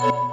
you